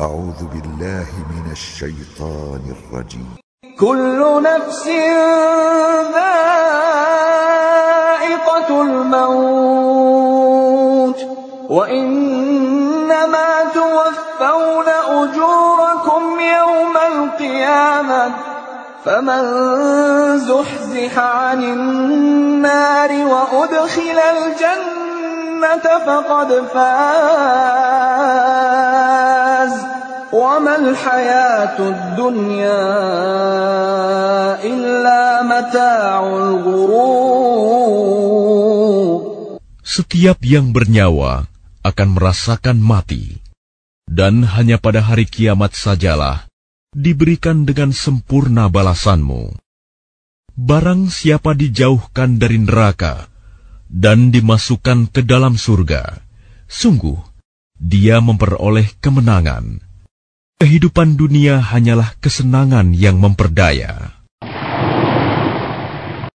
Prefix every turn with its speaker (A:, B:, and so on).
A: أعوذ بالله من الشيطان الرجيم.
B: كل نفس ذائقة الموت وإنما توفون أجوركم يوم القيامة فمن زحزح عن النار وأدخل الجنة فقد فاز. وما الحياة الدنيا إلا متاع الغرور
C: Setiap yang bernyawa akan merasakan mati, dan hanya pada hari kiamat sajalah diberikan dengan sempurna balasanmu. Barang siapa dijauhkan dari neraka dan dimasukkan ke dalam surga, sungguh dia memperoleh kemenangan. Kehidupan dunia hanyalah kesenangan yang memperdaya.